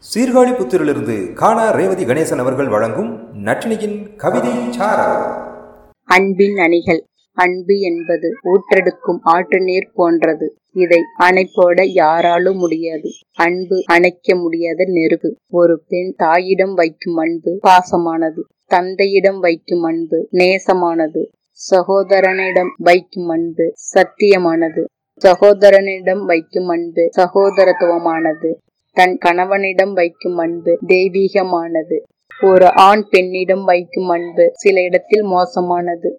சீர்காழி புத்திரிலிருந்து காணா ரேவதி கணேசன் அவர்கள் வழங்கும் நட்டினியின் கவிதை அன்பின் அணிகள் அன்பு என்பது ஊற்றெடுக்கும் ஆற்று நீர் போன்றது. இதை அணைப்போட யாராலும் முடியாது. அன்பு அணைக்க முடியாத நெருப்பு. ஒரு பெண் தாயிடம் வைக்கும் அன்பு பாசமானது. தந்தையிடம் வைக்கும் அன்பு நேசமானது. சகோதரனிடம் வைக்கும் அன்பு சத்தியமானது. சகோதரனிடம் வைக்கும் அன்பு சகோதரத்துவமானது. தன் கணவனிடம் வைக்கும் அன்பு தெய்வீகமானது. ஒரு ஆண் பெண்ணிடம் வைக்கும் அன்பு சில இடத்தில் மோசமானது.